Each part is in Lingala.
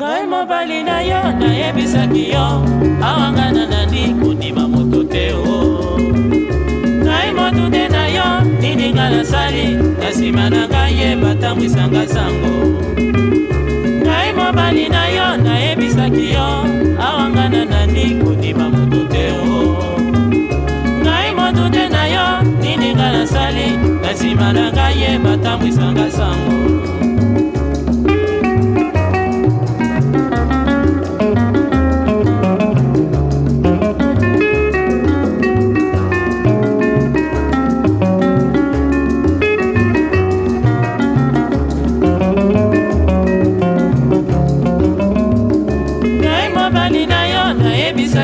ngai mobali na yo nayebisaki yo awanga na nandi kondima moto te o oh. ngai motunde na yo nini nga nasali na nsima na ngai ye batambwisanga sango ngai mobali na yo nayebisaki yo awanga na nandi kondima moto te o oh. ngai motunde na yo nini nga nasali na nsima na ngai ye batambwisanga sango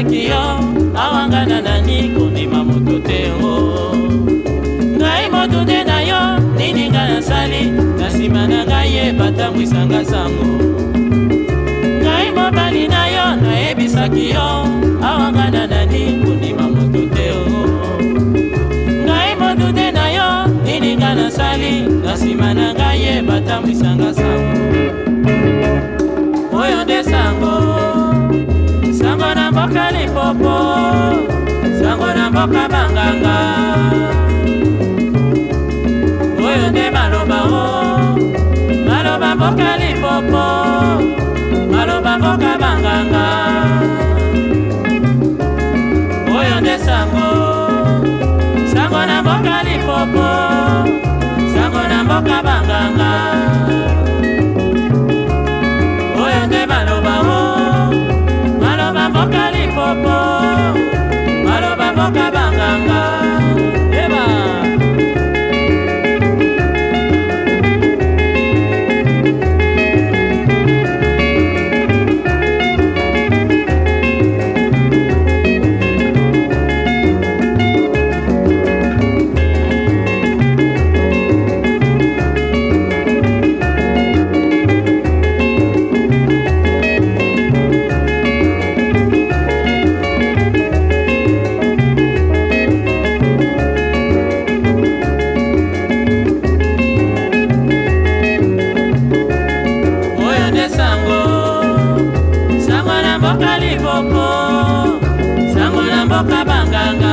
nalobaki yo awanga na nani kondima moto te o ngai moto te na yo nini ngai nasali na nsima na ngai yeba tambwisanga sango ngai mobali na yo nayebisaki yo awanga na nani kondima moto te o ngai moto te na yo nini ngai nasali na nsima na ngai yeba tambwisanga sango mboka banganga oyo nde maloba o maloba mboka limpopo maloba mboka banganga oyo nde sango sango na mboka limpopo sango na mboka banganga mboka banganga